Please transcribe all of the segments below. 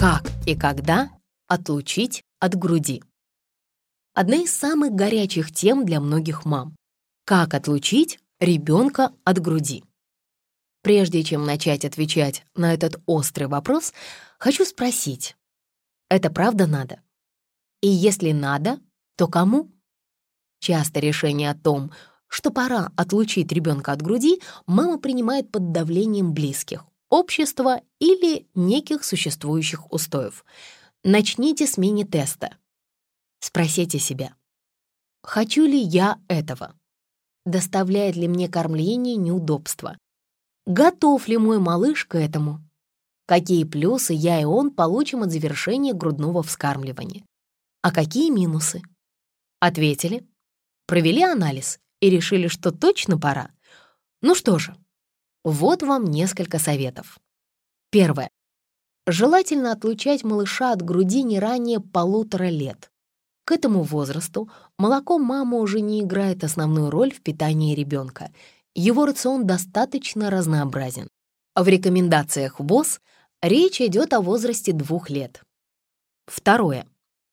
Как и когда отлучить от груди? Одна из самых горячих тем для многих мам. Как отлучить ребенка от груди? Прежде чем начать отвечать на этот острый вопрос, хочу спросить, это правда надо? И если надо, то кому? Часто решение о том, что пора отлучить ребенка от груди, мама принимает под давлением близких, общества или неких существующих устоев. Начните с мини-теста. Спросите себя, хочу ли я этого? Доставляет ли мне кормление неудобства? Готов ли мой малыш к этому? Какие плюсы я и он получим от завершения грудного вскармливания? А какие минусы? Ответили, провели анализ и решили, что точно пора. Ну что же, вот вам несколько советов. Первое. Желательно отлучать малыша от груди не ранее полутора лет. К этому возрасту молоко мамы уже не играет основную роль в питании ребенка, его рацион достаточно разнообразен. В рекомендациях ВОЗ речь идет о возрасте двух лет. Второе.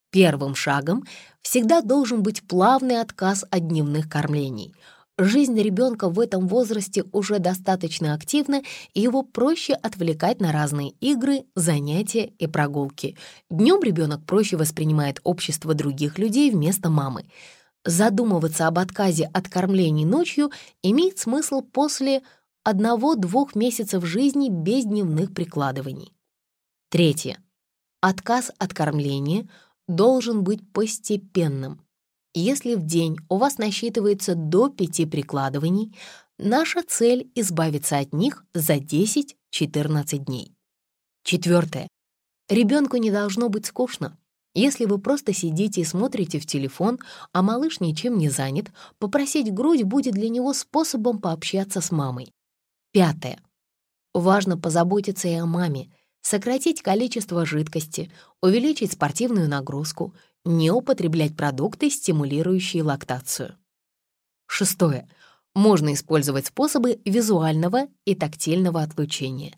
Первым шагом всегда должен быть плавный отказ от дневных кормлений. Жизнь ребенка в этом возрасте уже достаточно активна, и его проще отвлекать на разные игры, занятия и прогулки. Днем ребенок проще воспринимает общество других людей вместо мамы задумываться об отказе от кормлений ночью имеет смысл после одного-двух месяцев жизни без дневных прикладываний. Третье. Отказ от кормления должен быть постепенным. Если в день у вас насчитывается до пяти прикладываний, наша цель — избавиться от них за 10-14 дней. Четвертое. Ребенку не должно быть скучно. Если вы просто сидите и смотрите в телефон, а малыш ничем не занят, попросить грудь будет для него способом пообщаться с мамой. Пятое. Важно позаботиться и о маме, сократить количество жидкости, увеличить спортивную нагрузку, не употреблять продукты, стимулирующие лактацию. Шестое. Можно использовать способы визуального и тактильного отлучения.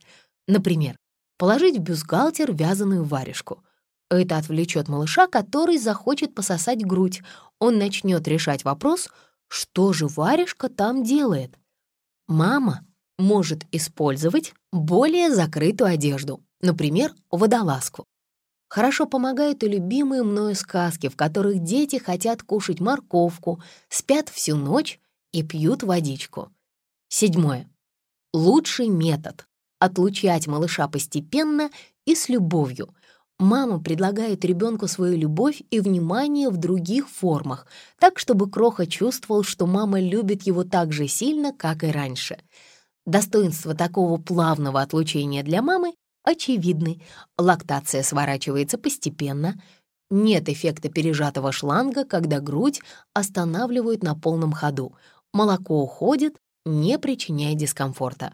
Например, положить в бюстгальтер вязаную варежку — это отвлечет малыша, который захочет пососать грудь. Он начнет решать вопрос, что же варежка там делает. Мама может использовать более закрытую одежду, например, водолазку. Хорошо помогают и любимые мною сказки, в которых дети хотят кушать морковку, спят всю ночь и пьют водичку. Седьмое. Лучший метод — отлучать малыша постепенно и с любовью — Мама предлагает ребенку свою любовь и внимание в других формах, так, чтобы Кроха чувствовал, что мама любит его так же сильно, как и раньше. Достоинство такого плавного отлучения для мамы очевидны. Лактация сворачивается постепенно. Нет эффекта пережатого шланга, когда грудь останавливают на полном ходу. Молоко уходит, не причиняя дискомфорта.